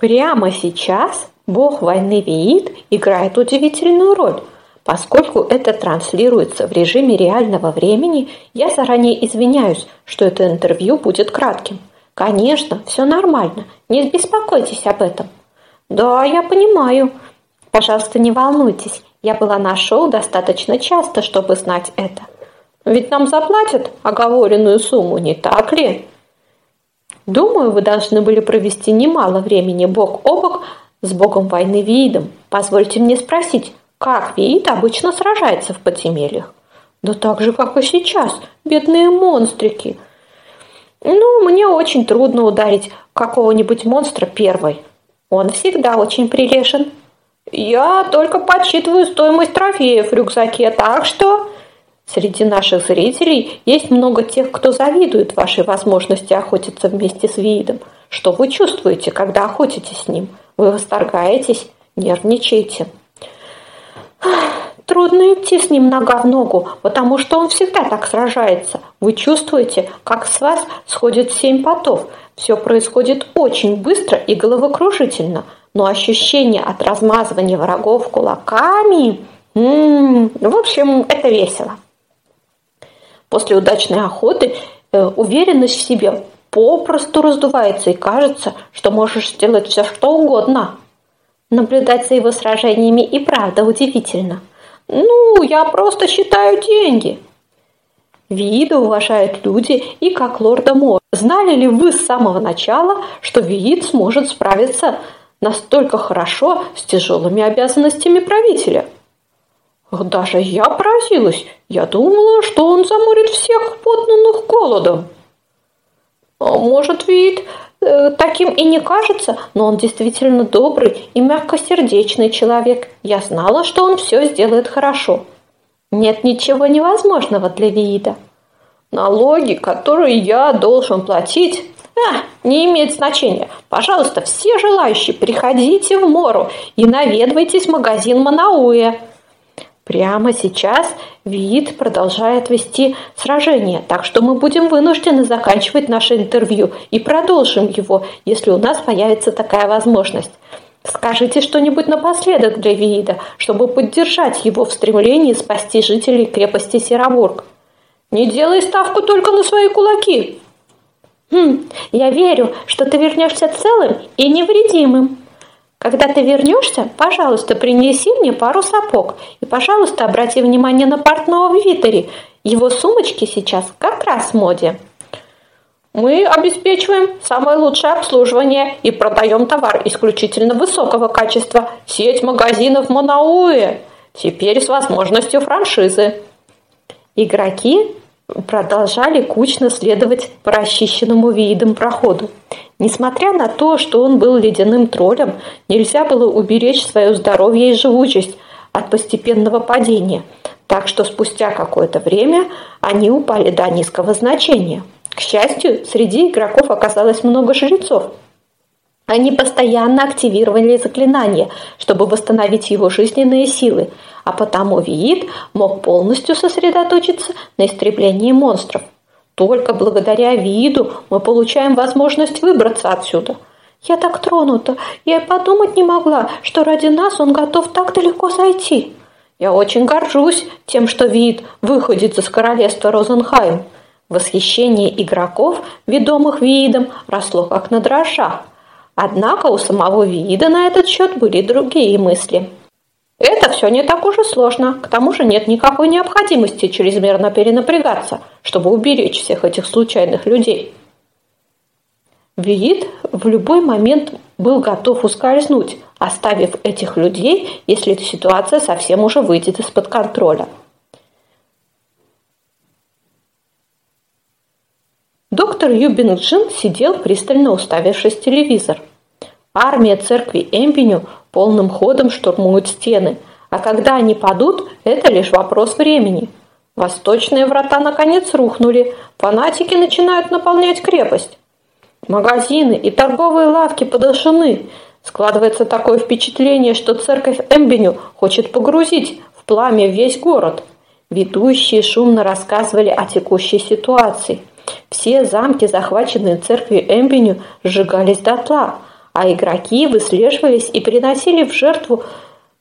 Прямо сейчас бог войны Виит играет удивительную роль. Поскольку это транслируется в режиме реального времени, я заранее извиняюсь, что это интервью будет кратким. Конечно, все нормально, не беспокойтесь об этом. Да, я понимаю. Пожалуйста, не волнуйтесь, я была на шоу достаточно часто, чтобы знать это. Ведь нам заплатят оговоренную сумму, не так ли? Думаю, вы должны были провести немало времени бок о бок с богом войны Виидом. Позвольте мне спросить, как Виид обычно сражается в подземельях? Да так же, как и сейчас, бедные монстрики. Ну, мне очень трудно ударить какого-нибудь монстра первой. Он всегда очень прилежен. Я только подсчитываю стоимость трофеев в рюкзаке, так что... Среди наших зрителей есть много тех, кто завидует вашей возможности охотиться вместе с видом. Что вы чувствуете, когда охотитесь с ним? Вы восторгаетесь, нервничаете. Трудно идти с ним нога в ногу, потому что он всегда так сражается. Вы чувствуете, как с вас сходит семь потов. Все происходит очень быстро и головокружительно. Но ощущение от размазывания врагов кулаками... М -м, в общем, это весело. После удачной охоты э, уверенность в себе попросту раздувается и кажется, что можешь сделать все, что угодно. Наблюдать за его сражениями и правда удивительно. Ну, я просто считаю деньги. Виида уважают люди и как лорда Мор. Знали ли вы с самого начала, что Виид сможет справиться настолько хорошо с тяжелыми обязанностями правителя? Даже я поразилась. Я думала, что он заморит всех подданных голодом. А может, вид э, таким и не кажется, но он действительно добрый и мягкосердечный человек. Я знала, что он все сделает хорошо. Нет ничего невозможного для Виида. Налоги, которые я должен платить, а, не имеет значения. Пожалуйста, все желающие, приходите в Мору и наведывайтесь в магазин Манауэ. Прямо сейчас ВИИД продолжает вести сражение, так что мы будем вынуждены заканчивать наше интервью и продолжим его, если у нас появится такая возможность. Скажите что-нибудь напоследок для Виида, чтобы поддержать его в стремлении спасти жителей крепости Серобург. Не делай ставку только на свои кулаки. Хм, я верю, что ты вернешься целым и невредимым. Когда ты вернешься, пожалуйста, принеси мне пару сапог. И, пожалуйста, обрати внимание на портного в Витере. Его сумочки сейчас как раз в моде. Мы обеспечиваем самое лучшее обслуживание и продаем товар исключительно высокого качества. Сеть магазинов Манауэ. Теперь с возможностью франшизы. Игроки продолжали кучно следовать по расчищенному видам проходу. Несмотря на то, что он был ледяным троллем, нельзя было уберечь свое здоровье и живучесть от постепенного падения, так что спустя какое-то время они упали до низкого значения. К счастью, среди игроков оказалось много жрецов. Они постоянно активировали заклинания, чтобы восстановить его жизненные силы – а потому Виит мог полностью сосредоточиться на истреблении монстров. Только благодаря Вииду мы получаем возможность выбраться отсюда. Я так тронута, я и подумать не могла, что ради нас он готов так далеко зайти. Я очень горжусь тем, что Виит выходит из королевства Розенхайм. Восхищение игроков, ведомых Виидом, росло как на дрожжах. Однако у самого Виида на этот счет были другие мысли. Это все не так уж и сложно. К тому же нет никакой необходимости чрезмерно перенапрягаться, чтобы уберечь всех этих случайных людей. Виит в любой момент был готов ускользнуть, оставив этих людей, если эта ситуация совсем уже выйдет из-под контроля. Доктор Юбинг Джин сидел, пристально уставившись в телевизор. Армия церкви Эмпеню полным ходом штурмуют стены, а когда они падут, это лишь вопрос времени. Восточные врата наконец рухнули, фанатики начинают наполнять крепость. Магазины и торговые лавки подошены. Складывается такое впечатление, что церковь Эмбеню хочет погрузить в пламя весь город. Ведущие шумно рассказывали о текущей ситуации. Все замки, захваченные церковью Эмбеню, сжигались дотла – а игроки выслеживались и приносили в жертву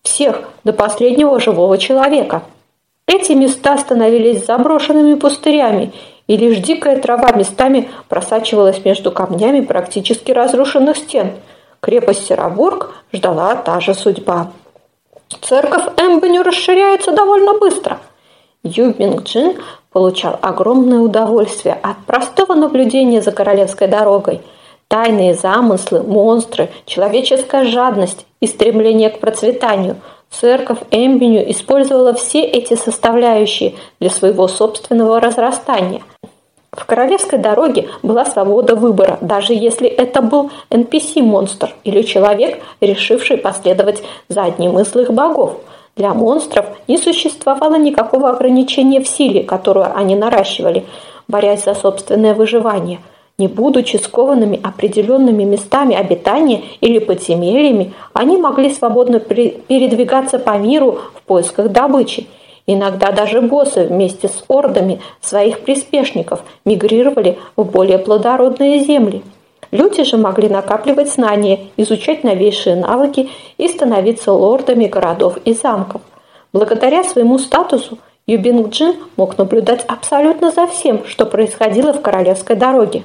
всех до последнего живого человека. Эти места становились заброшенными пустырями, и лишь дикая трава местами просачивалась между камнями практически разрушенных стен. Крепость Серобург ждала та же судьба. Церковь Эмбеню расширяется довольно быстро. Юбинг Джин получал огромное удовольствие от простого наблюдения за королевской дорогой. Тайные замыслы, монстры, человеческая жадность и стремление к процветанию. Церковь Эмбеню использовала все эти составляющие для своего собственного разрастания. В королевской дороге была свобода выбора, даже если это был NPC-монстр или человек, решивший последовать за одним из злых богов. Для монстров не существовало никакого ограничения в силе, которую они наращивали, борясь за собственное выживание. Не будучи скованными определенными местами обитания или подземельями, они могли свободно передвигаться по миру в поисках добычи – Иногда даже боссы вместе с ордами своих приспешников мигрировали в более плодородные земли. Люди же могли накапливать знания, изучать новейшие навыки и становиться лордами городов и замков. Благодаря своему статусу Юбинг-Джин мог наблюдать абсолютно за всем, что происходило в королевской дороге.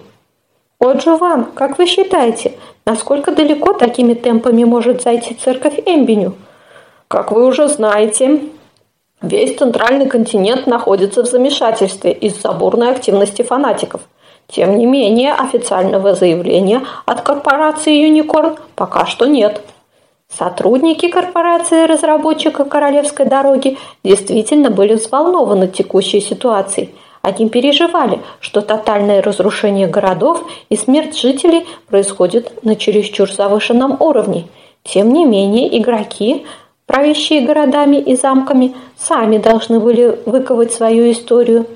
«О, Джован, как вы считаете, насколько далеко такими темпами может зайти церковь Эмбеню?» «Как вы уже знаете, Весь центральный континент находится в замешательстве из-за бурной активности фанатиков. Тем не менее, официального заявления от корпорации Unicorn пока что нет. Сотрудники корпорации разработчика Королевской дороги действительно были взволнованы текущей ситуацией. Они переживали, что тотальное разрушение городов и смерть жителей происходит на чересчур завышенном уровне. Тем не менее, игроки – Правящие городами и замками сами должны были выковать свою историю.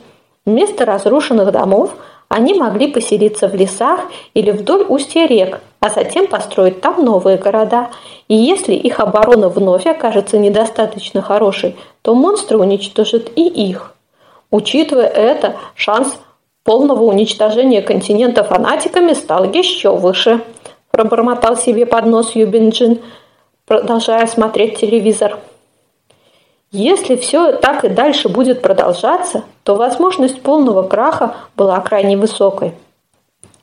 Вместо разрушенных домов они могли поселиться в лесах или вдоль устья рек, а затем построить там новые города. И если их оборона вновь окажется недостаточно хорошей, то монстры уничтожат и их. Учитывая это, шанс полного уничтожения континента фанатиками стал еще выше. Пробормотал себе под нос Юбинджин – продолжая смотреть телевизор. Если все так и дальше будет продолжаться, то возможность полного краха была крайне высокой.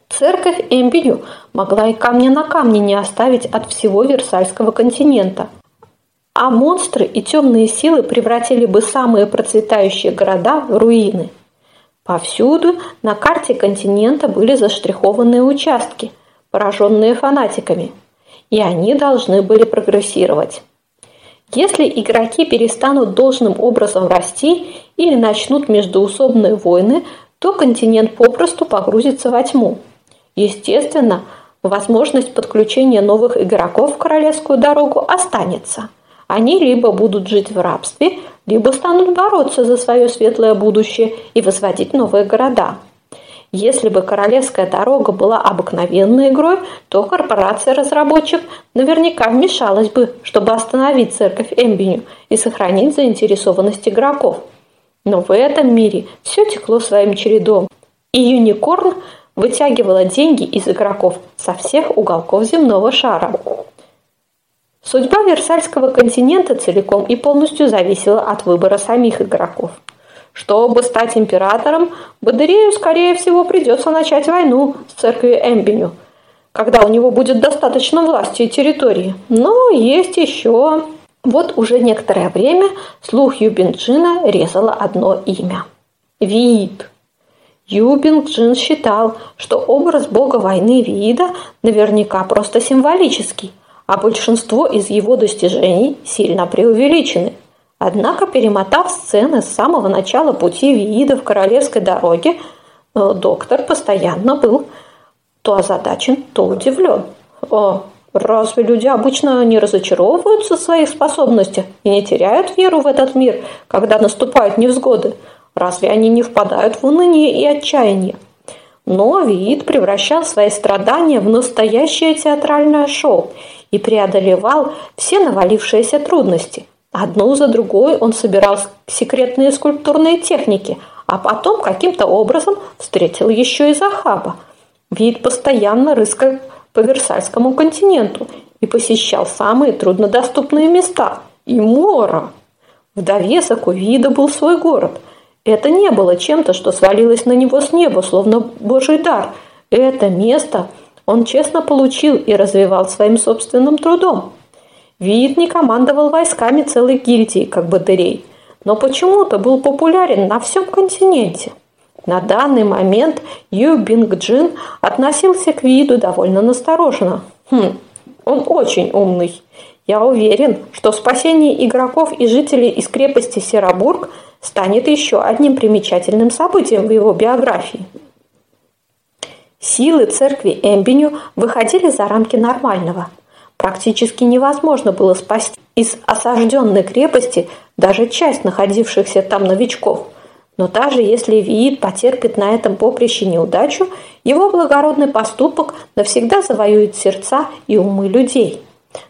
Церковь Эмбию могла и камня на камне не оставить от всего Версальского континента. А монстры и темные силы превратили бы самые процветающие города в руины. Повсюду на карте континента были заштрихованные участки, пораженные фанатиками – и они должны были прогрессировать. Если игроки перестанут должным образом расти или начнут междуусобные войны, то континент попросту погрузится во тьму. Естественно, возможность подключения новых игроков в королевскую дорогу останется. Они либо будут жить в рабстве, либо станут бороться за свое светлое будущее и возводить новые города. Если бы королевская дорога была обыкновенной игрой, то корпорация-разработчик наверняка вмешалась бы, чтобы остановить церковь Эмбиню и сохранить заинтересованность игроков. Но в этом мире все текло своим чередом, и Юникорн вытягивала деньги из игроков со всех уголков земного шара. Судьба Версальского континента целиком и полностью зависела от выбора самих игроков – чтобы стать императором, Бадырею, скорее всего, придется начать войну с церковью Эмбеню, когда у него будет достаточно власти и территории. Но есть еще... Вот уже некоторое время слух Юбинджина резало одно имя – Виит. Юбинджин считал, что образ бога войны Виида наверняка просто символический, а большинство из его достижений сильно преувеличены – Однако, перемотав сцены с самого начала пути Виида в королевской дороге, э, доктор постоянно был то озадачен, то удивлен. О, разве люди обычно не разочаровываются в своих способностях и не теряют веру в этот мир, когда наступают невзгоды? Разве они не впадают в уныние и отчаяние? Но Виит превращал свои страдания в настоящее театральное шоу и преодолевал все навалившиеся трудности – Одну за другой он собирал секретные скульптурные техники, а потом каким-то образом встретил еще и Захаба. Вид постоянно рыскал по Версальскому континенту и посещал самые труднодоступные места и Мора. В довесок у вида был свой город. Это не было чем-то, что свалилось на него с неба, словно божий дар. Это место он честно получил и развивал своим собственным трудом. Вид не командовал войсками целой гильдии, как батарей, но почему-то был популярен на всем континенте. На данный момент Ю Бинг Джин относился к виду довольно настороженно. Хм, он очень умный. Я уверен, что спасение игроков и жителей из крепости Серобург станет еще одним примечательным событием в его биографии. Силы церкви Эмбеню выходили за рамки нормального. Практически невозможно было спасти из осажденной крепости даже часть находившихся там новичков. Но даже если Виит потерпит на этом поприще неудачу, его благородный поступок навсегда завоюет сердца и умы людей.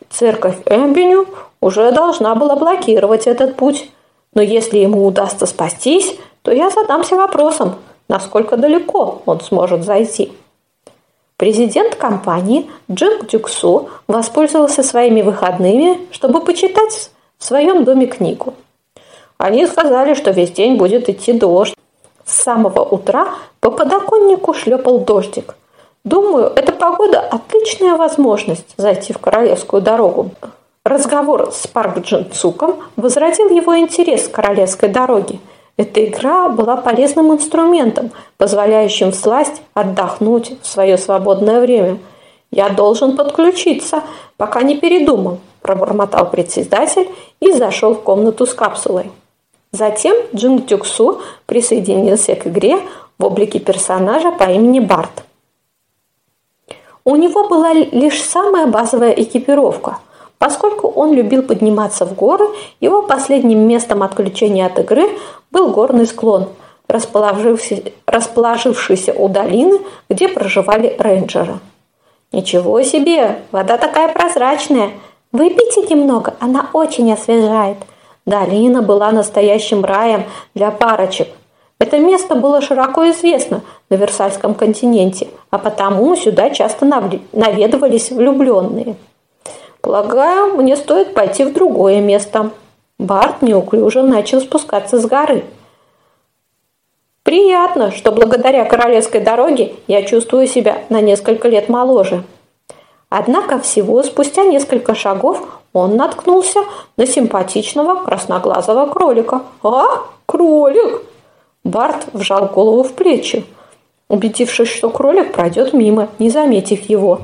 Церковь Эмбеню уже должна была блокировать этот путь. Но если ему удастся спастись, то я задамся вопросом, насколько далеко он сможет зайти. Президент компании Джинг Дюксу воспользовался своими выходными, чтобы почитать в своем доме книгу. Они сказали, что весь день будет идти дождь. С самого утра по подоконнику шлепал дождик. Думаю, эта погода – отличная возможность зайти в королевскую дорогу. Разговор с Парк Джин Цуком возродил его интерес к королевской дороге – эта игра была полезным инструментом, позволяющим всласть отдохнуть в свое свободное время. «Я должен подключиться, пока не передумал», – пробормотал председатель и зашел в комнату с капсулой. Затем Джинг Тюксу присоединился к игре в облике персонажа по имени Барт. У него была лишь самая базовая экипировка – Поскольку он любил подниматься в горы, его последним местом отключения от игры был горный склон, расположившийся, расположившийся у долины, где проживали рейнджеры. «Ничего себе! Вода такая прозрачная! Выпейте немного, она очень освежает!» Долина была настоящим раем для парочек. Это место было широко известно на Версальском континенте, а потому сюда часто наведывались влюбленные – Полагаю, мне стоит пойти в другое место. Барт неуклюже начал спускаться с горы. Приятно, что благодаря королевской дороге я чувствую себя на несколько лет моложе. Однако всего спустя несколько шагов он наткнулся на симпатичного красноглазого кролика. «А, кролик!» Барт вжал голову в плечи, убедившись, что кролик пройдет мимо, не заметив его.